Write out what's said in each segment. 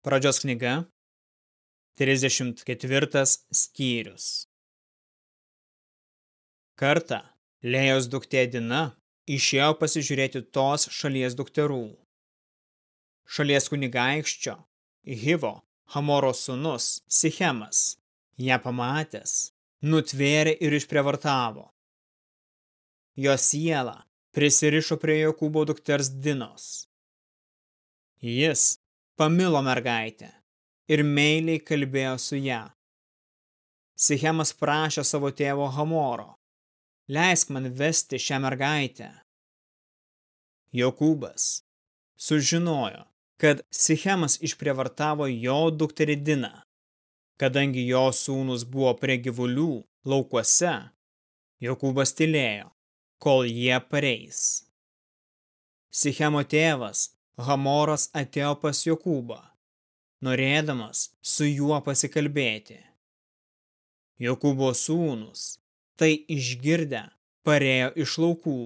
Pradžios knyga, 34 skyrius. Kartą Lėjos duktė Dina išėjo pasižiūrėti tos šalies dukterų. Šalies kunigaikščio, Hivo, Hamoro sūnus, Sichemas, ją pamatęs, nutvėrė ir išprievartavo. Jo siela prisirišo prie Jokūbo dukters Dinos. Jis pamilo mergaitę ir meiliai kalbėjo su ją. Sichemas prašė savo tėvo Hamoro, leisk man vesti šią mergaitę. Jokūbas sužinojo, kad Sichemas išprievartavo jo dukterį Diną. Kadangi jo sūnus buvo prie gyvulių laukuose, Jokūbas tylėjo, kol jie pareis. Sichemo tėvas Hamoras atėjo pas Jokūbą, norėdamas su juo pasikalbėti. Jokūbo sūnus, tai išgirdę, parėjo iš laukų.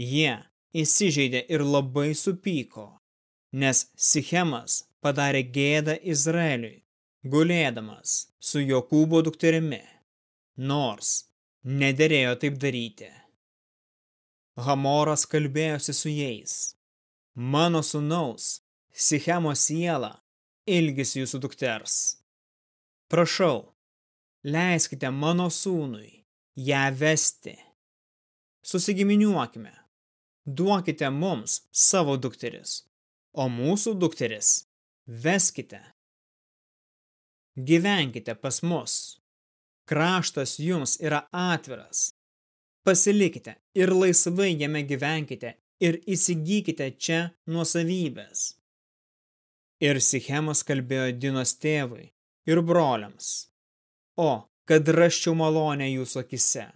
Jie įsižeidė ir labai supyko, nes Sichemas padarė gėdą Izraeliui, gulėdamas su Jokūbo dukterimi, nors nederėjo taip daryti. Hamoras kalbėjosi su jais Mano sūnaus, Sichemo siela, ilgis jūsų dukters. Prašau, leiskite mano sūnui ją vesti. Susigiminiuokime, duokite mums savo dukteris, o mūsų dukteris veskite. Gyvenkite pas mus. Kraštas jums yra atviras. Pasilikite ir laisvai jame gyvenkite ir įsigykite čia nuosavybės. Ir Sichemas kalbėjo Dinos tėvui ir broliams. O, kad raščiau malonę jūsų akise,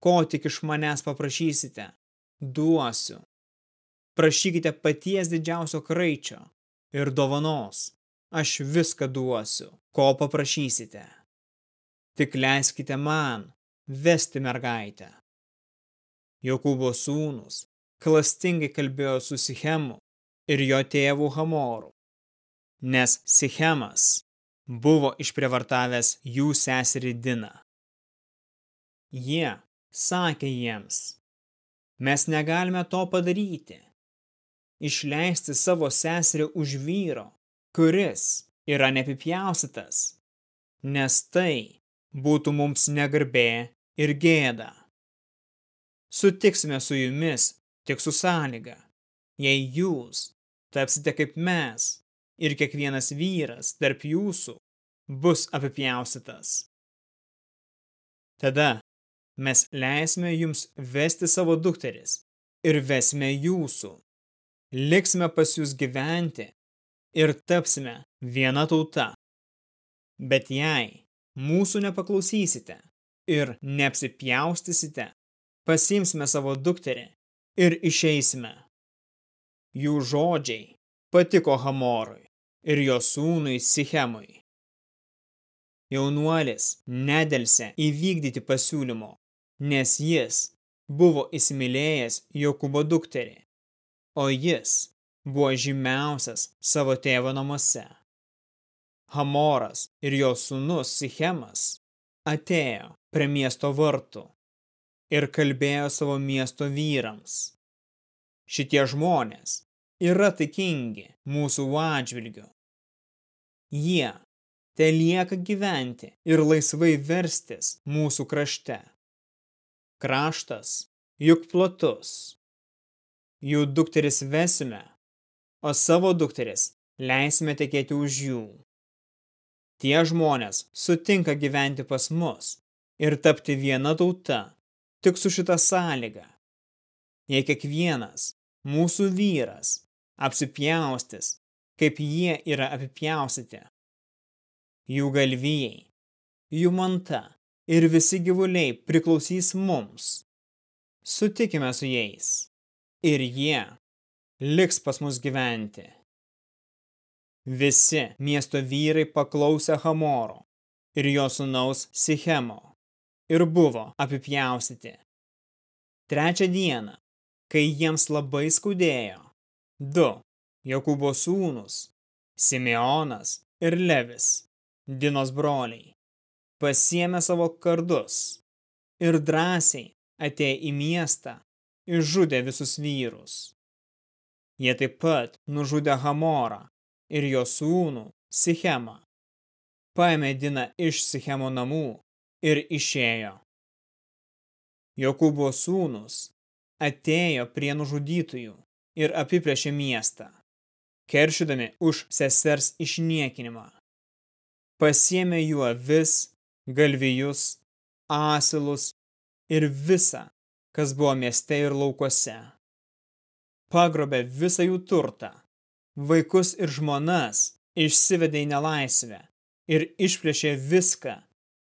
ko tik iš manęs paprašysite, duosiu. Prašykite paties didžiausio kraičio ir dovanos, aš viską duosiu, ko paprašysite. Tik leiskite man vesti mergaitę. Jokūbo sūnus klastingai kalbėjo su Sichemu ir jo tėvu Hamoru, nes Sichemas buvo išprievartavęs jų seserį Diną. Jie sakė jiems, mes negalime to padaryti, išleisti savo seserį už vyro, kuris yra nepipjausitas, nes tai būtų mums negarbė ir gėda. Sutiksime su jumis tik su sąlyga, jei jūs tapsite kaip mes ir kiekvienas vyras tarp jūsų bus apipjausitas. Tada mes leisime jums vesti savo dukteris ir vesime jūsų. Liksime pas jūs gyventi ir tapsime viena tauta. Bet jei mūsų nepaklausysite ir neapsipjaustysite, pasimsime savo dukterį ir išeisime. Jų žodžiai patiko Hamorui ir jo sūnui Sichemui. Jaunuolis nedelsė įvykdyti pasiūlymo, nes jis buvo įsimylėjęs Jokūbo dukterį, o jis buvo žymiausias savo tėvo namuose. Hamoras ir jo sūnus Sichemas atėjo prie miesto vartų ir kalbėjo savo miesto vyrams. Šitie žmonės yra taikingi mūsų atžvilgiu. Jie te lieka gyventi ir laisvai verstis mūsų krašte. Kraštas juk platus. Jų dukteris vesime, o savo dukteris leisime tekėti už jų. Tie žmonės sutinka gyventi pas mus ir tapti viena tauta tik su šita sąlyga. Jei kiekvienas mūsų vyras apsipjaustis, kaip jie yra apipjausyti, jų galvijai, jų manta ir visi gyvuliai priklausys mums. Sutikime su jais ir jie liks pas mus gyventi. Visi miesto vyrai paklausė Hamoro ir jo sunaus Sichemo ir buvo apipjaustyti. Trečią dieną, kai jiems labai skaudėjo, du Jokūbo sūnus, Simeonas ir Levis, Dinos broliai, pasiemė savo kardus ir drąsiai atėjo į miestą, išžudė visus vyrus. Jie taip pat nužudė Hamorą ir jo sūnų Sichemą. Paėmė Diną iš Sichemo namų ir išėjo. Jokūbo sūnus atėjo prie nužudytųjų ir apiplėšė miestą, keršydami už sesers išniekinimą. Pasiemė jų avis, galvijus, asilus ir visa, kas buvo mieste ir laukuose. Pagrobė visą jų turtą, vaikus ir žmonas išsivedė į nelaisvę ir išplėšė viską,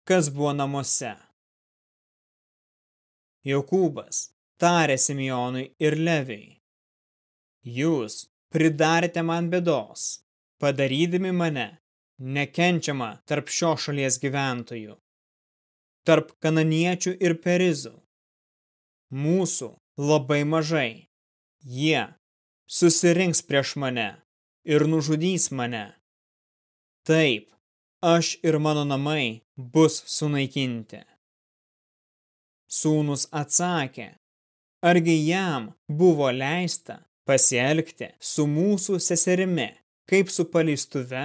kas buvo namuose. Jokūbas tarė Simeonui ir Leviai. Jūs pridarėte man bėdos, padarydami mane nekenčiamą tarp šio šalies gyventojų, tarp kananiečių ir perizų. Mūsų labai mažai. Jie susirinks prieš mane ir nužudys mane. Taip, aš ir mano namai bus sunaikinti. Sūnus atsakė, argi jam buvo leista pasielgti su mūsų seserimi, kaip su paleistuve,